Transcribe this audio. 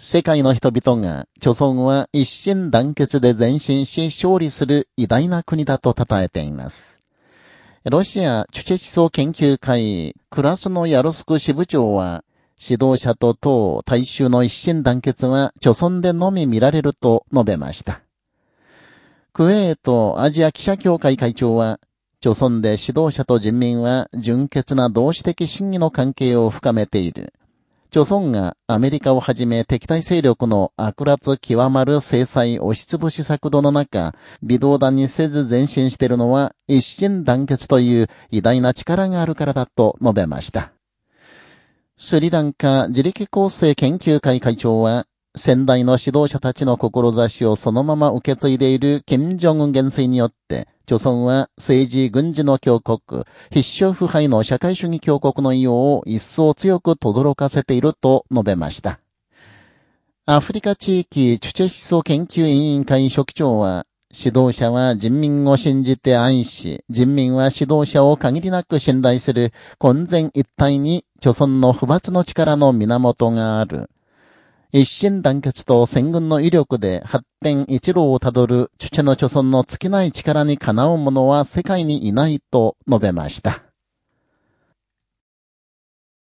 世界の人々が、著村は一心団結で前進し勝利する偉大な国だと称えています。ロシアチュチェ思想研究会、クラスノヤロスク支部長は、指導者と党、大衆の一心団結は、著村でのみ見られると述べました。クウェートアジア記者協会会長は、著村で指導者と人民は純潔な同志的審議の関係を深めている。朝鮮がアメリカをはじめ敵対勢力の悪辣極まる制裁押しつぶし策度の中、微動だにせず前進しているのは一心団結という偉大な力があるからだと述べました。スリランカ自力構成研究会会長は、先代の指導者たちの志をそのまま受け継いでいる金正恩元帥によって、朝鮮は政治軍事の強国、必勝腐敗の社会主義強国の異様を一層強く轟かせていると述べました。アフリカ地域チュチェ思想研究委員会書記長は、指導者は人民を信じて愛し、人民は指導者を限りなく信頼する混然一体に、朝鮮の不罰の力の源がある。一心団結と戦軍の威力で発展一路をたどるチュチェの貯村の尽きない力にかなう者は世界にいないと述べました。